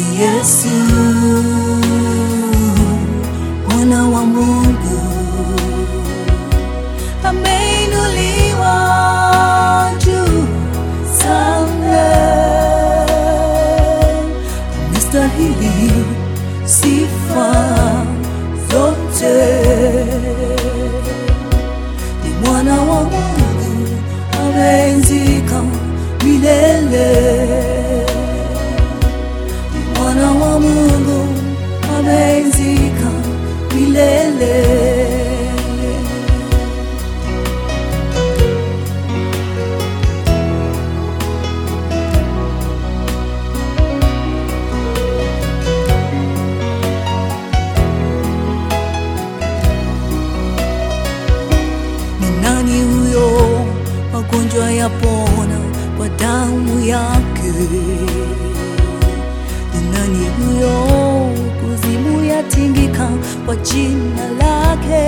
Ni Yesu damu yake. Ni nani huyo? Kuzimu yatingika kwa jina lake.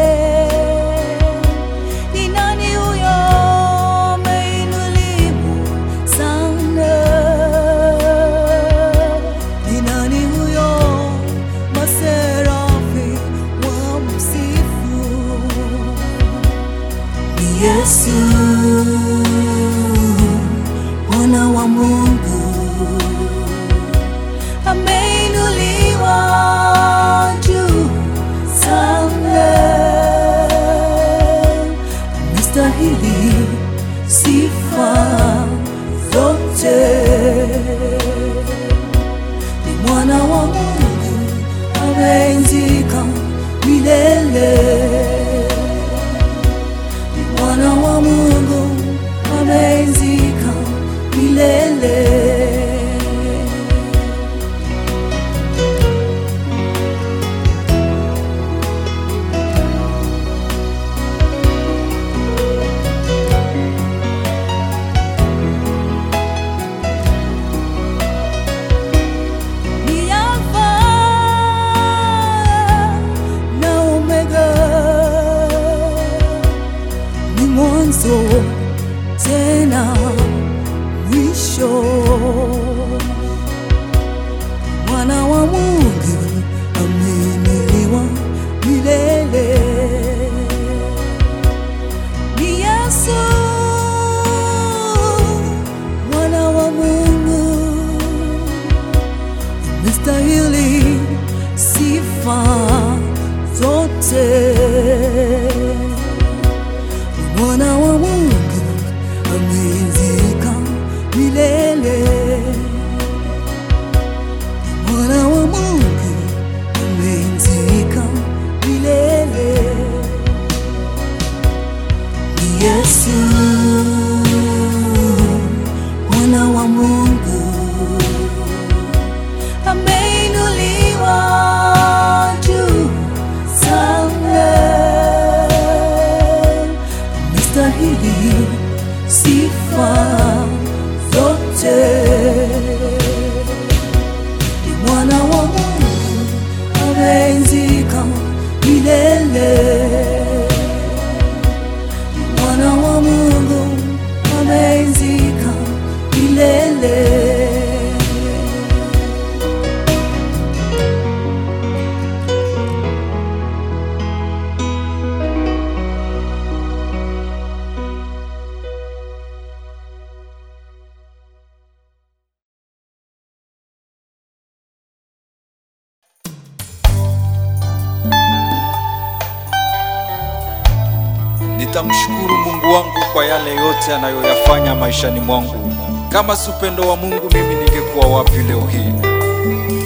Kwa yale yote anayoyafanya maishani mwangu. Kama si upendo wa Mungu, mimi ningekuwa wapi leo hii?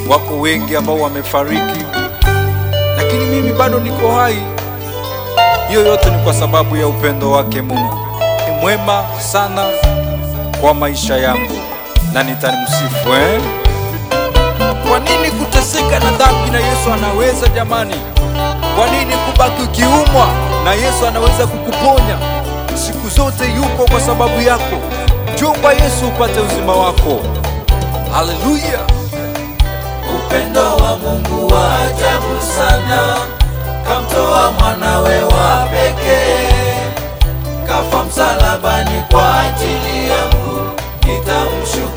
Wako wengi ambao wamefariki, lakini mimi bado niko hai. Hiyo yote ni kwa sababu ya upendo wake Mungu. Ni mwema sana kwa maisha yangu na nitamsifu eh? Kwa nini kuteseka na dhambi na Yesu anaweza jamani? Kwa nini kubaki ukiumwa na Yesu anaweza kukuponya? Zote yupo kwa sababu yako. Kwa Yesu upate uzima wako. Haleluya! Upendo wa Mungu wa ajabu sana, kamtoa mwanawe wa pekee, kafa msalabani kwa ajili yangu, nitamshukuru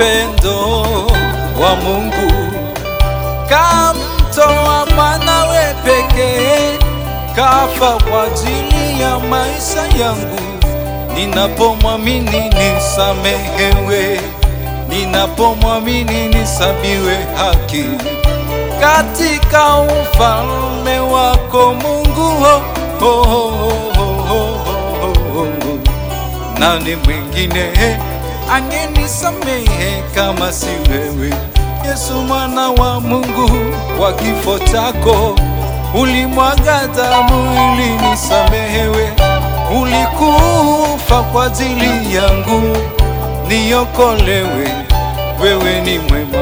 Upendo wa Mungu kamtoa mwanawe pekee, kafa kwa ajili ya maisha yangu. Ninapomwamini nisamehewe, ninapomwamini nisabiwe haki katika ufalme wako Mungu. Oh, oh, oh, oh, oh, oh, oh. Nani mwingine angenisamehe kama si wewe? Yesu mwana wa Mungu, kwa kifo chako ulimwaga damu ili nisamehewe. Ulikufa kwa ajili yangu niokolewe. Wewe ni mwema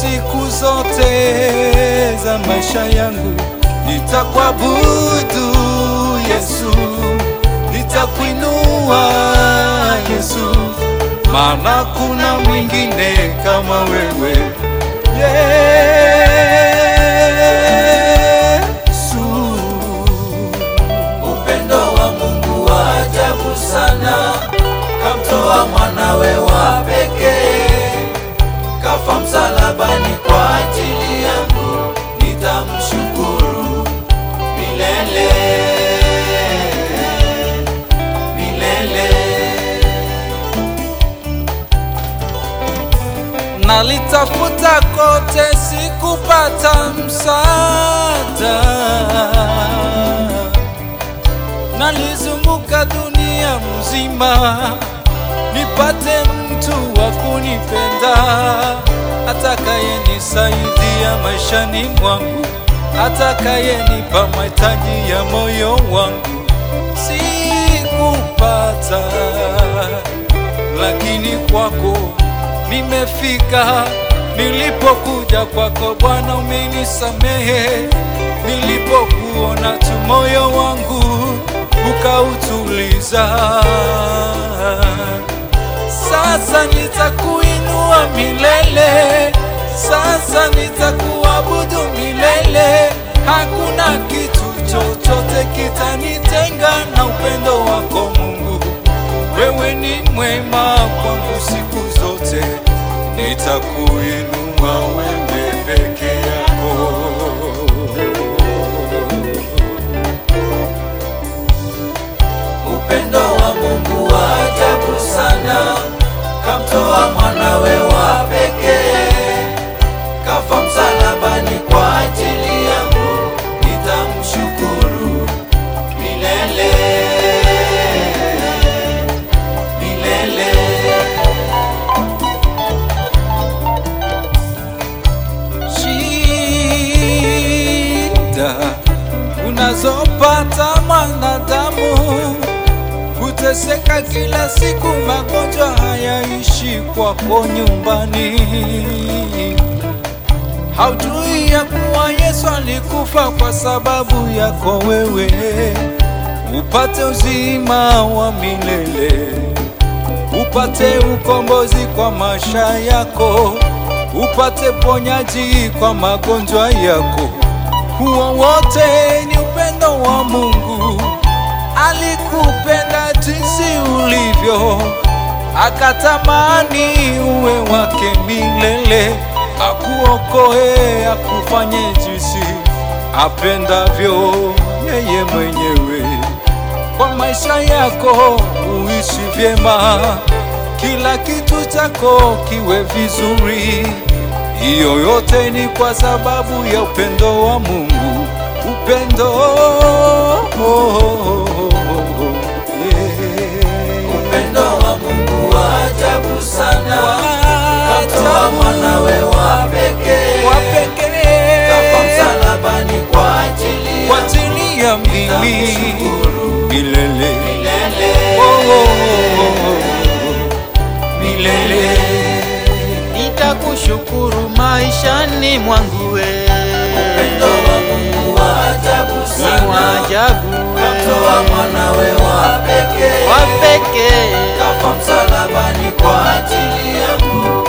siku zote za maisha yangu, nitakuabudu Yesu, nitakuinua Yesu, maana kuna mwingine kama wewe. Yesu. Upendo wa Mungu wa ajabu sana, kamtoa mwanawe wa pekee, kafa msalabani kwa ajili Nalitafuta kote sikupata msaada, nalizunguka dunia mzima nipate mtu wa kunipenda atakayenisaidia maishani mwangu, atakayenipa mahitaji ya moyo wangu. Sikupata, lakini kwako nimefika. Nilipokuja kwako Bwana, umenisamehe. Nilipokuona tu moyo wangu ukautuliza. Sasa nitakuinua milele, sasa nitakuabudu milele. Hakuna kitu chochote kitanitenga na upendo wako Mungu. Wewe ni mwema kwangu siku nitakuinua wewe peke yako. Upendo wa Mungu wa ajabu sana, kamtoa mwanawe wa pekee, kafa msalabani kwa ajili kuteseka kila siku, magonjwa hayaishi kwako nyumbani. Haujui ya kuwa Yesu alikufa kwa sababu yako wewe, upate uzima wa milele, upate ukombozi kwa maisha yako, upate ponyaji kwa magonjwa yako. Huo wote ni upendo wa Mungu. Alikupenda jinsi ulivyo, akatamani uwe wake milele, akuokoe, akufanye jinsi apendavyo yeye mwenyewe. Kwa maisha yako uishi vyema, kila kitu chako kiwe vizuri. Hiyo yote ni kwa sababu ya upendo wa Mungu, upendo sana, kamtoa mwanawe wa pekee, kafa msalabani kwa ajili ya milele milele. Milele. Oh, oh, oh, oh. milele. Nitakushukuru maishani mwangu we ajabu sana. Wajabu mwanawe wa pekee. Wa pekee. Kafa msalabani kwa ajili yangu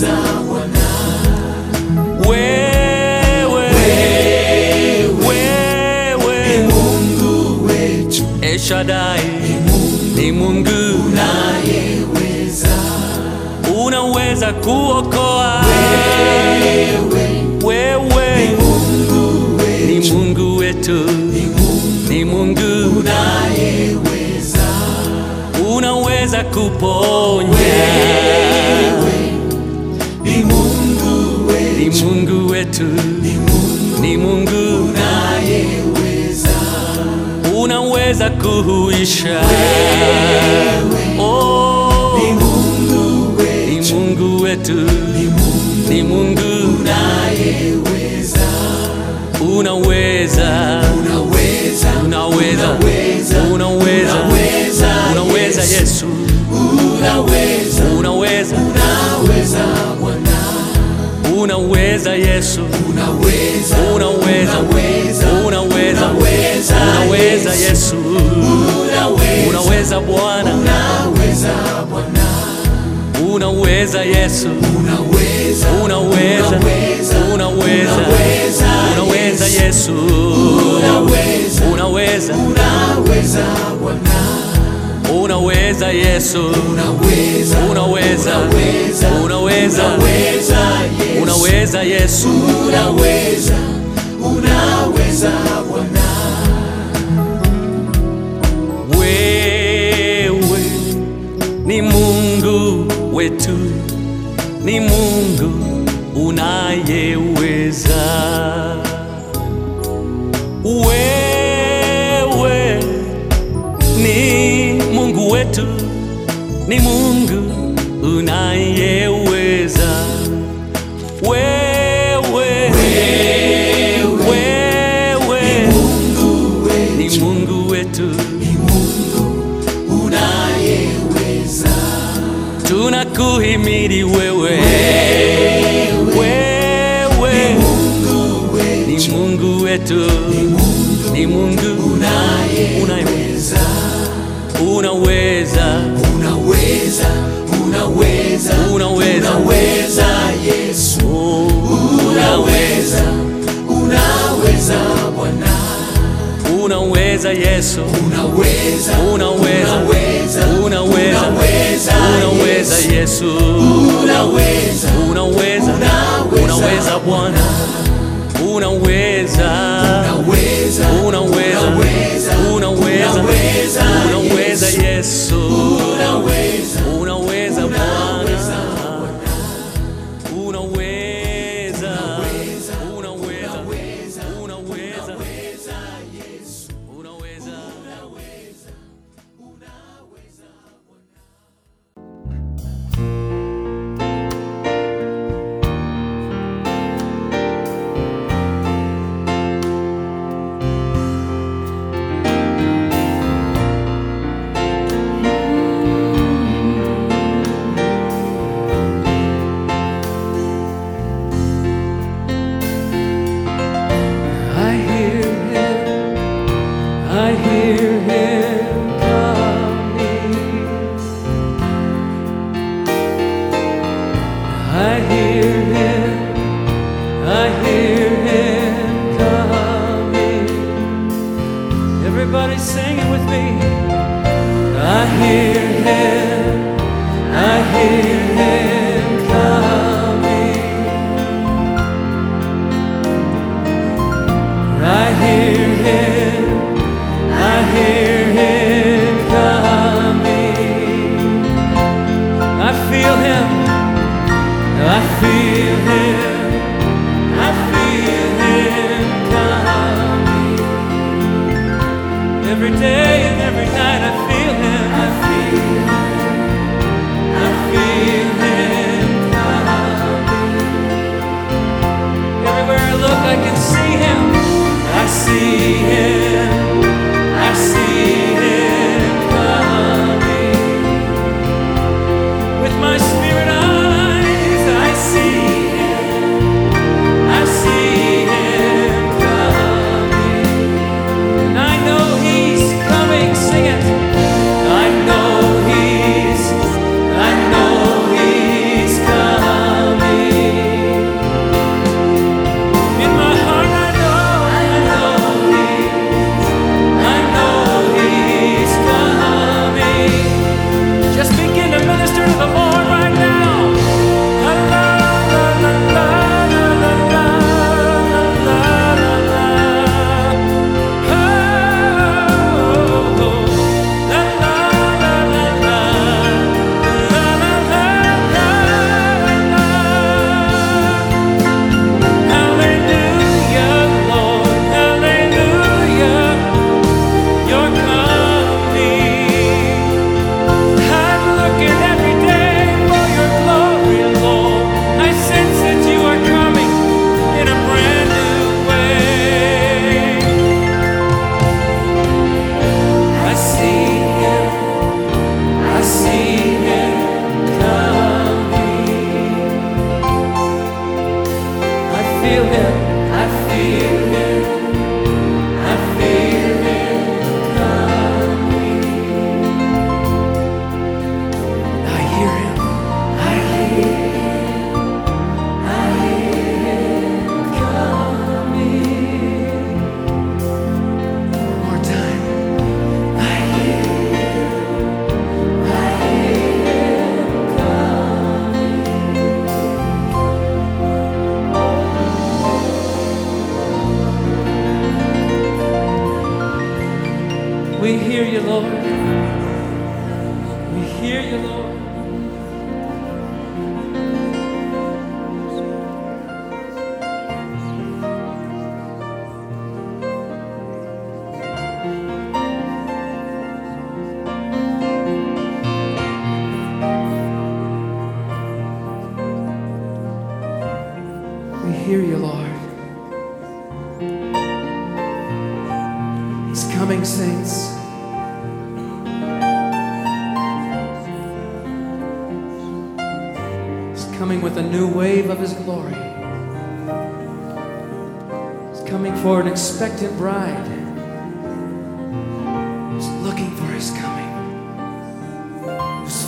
unaweza Bwana wewe wewe ni Mungu wetu El Shaddai ni Mungu unayeweza unaweza kuokoa unaweza kuponya Mungu wetu ni Mungu wetu. Ni Mungu unayeweza. Unaweza kuhuisha. Oh. Ni Mungu wetu. Ni Mungu wetu. Ni Mungu unayeweza. Unaweza unaweza Bwana. Unaweza Bwana. Unaweza Yesu. Unaweza unaweza. unaweza unaweza. Yesu. Unaweza unaweza. unaweza Bwana. Unaweza Yesu. Unaweza unaweza. unaweza unaweza Yesu. Unaweza unaweza wetu. Ni Mungu unayeweza. Wewe ni Mungu wetu. Ni Mungu unaweza Yesu, unaweza, unaweza, unaweza, Yesu, unaweza, unaweza, Bwana, unaweza, unaweza, unaweza, unaweza Yesu, unaweza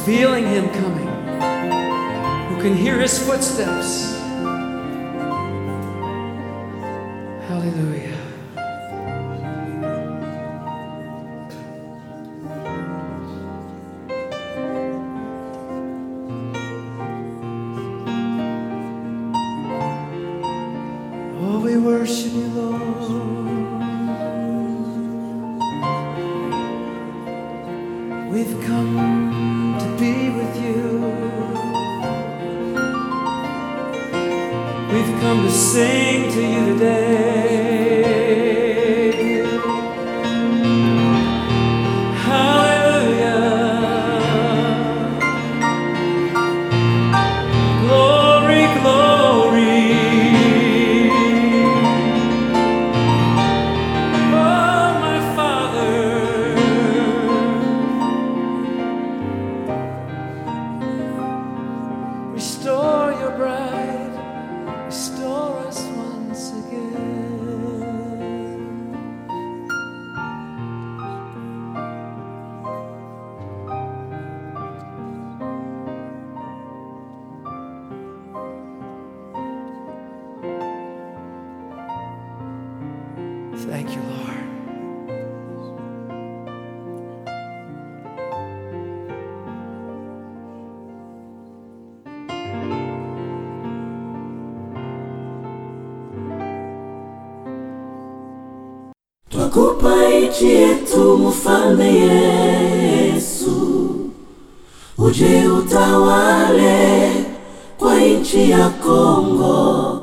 feeling Him coming. Who can hear His footsteps. Hallelujah. Nchi yetu mfalme Yesu, uje utawale kwa nchi ya Kongo,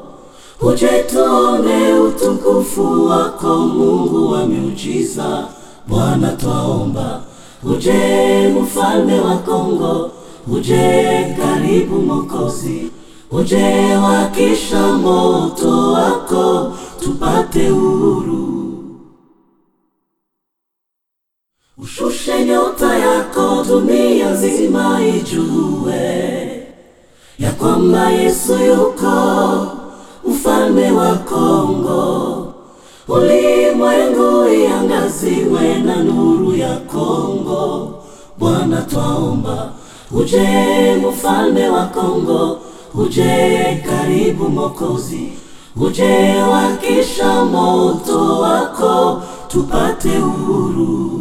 uje tuone utukufu wako Mungu wa miujiza. Bwana twaomba, uje mfalme wa Kongo, uje karibu Mokozi, uje wakisha moto wako tupate uhuru. Nyota yako dunia nzima ijue ya kwamba Yesu yuko mfalme wa Kongo. Ulimwengu iangaziwe na nuru ya Kongo. Bwana twaomba, uje mfalme wa Kongo, uje karibu Mokozi, uje wakisha moto wako tupate uhuru.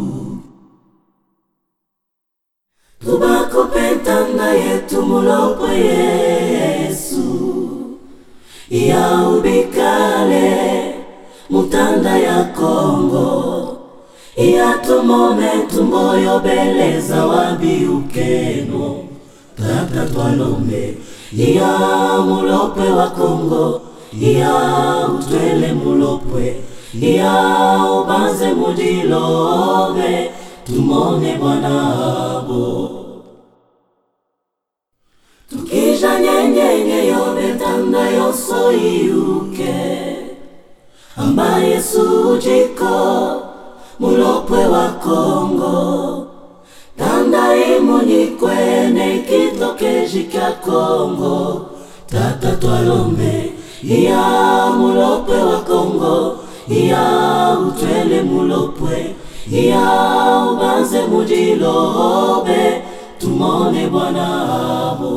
Tubakopetanga yetu mulopo yesu. Ya ubikale mutanda ya kongo. Iya tumone tumboyobeleza wabiukeno tata twalombe iya mulopwe wa kongo. Iya utwele mulopwe iya ubanze mudilobe tumone bwanabo tukija nyenyenye yobetanda yoso iyuke amba yesu ujiko mulopwe wa kongo. Tanda imunyikwene kitokeji kya kongo. Tata twalombe iya mulopwe wa kongo. Iya utwele mulopwe iya ubanze mujilobe tumone bwanabo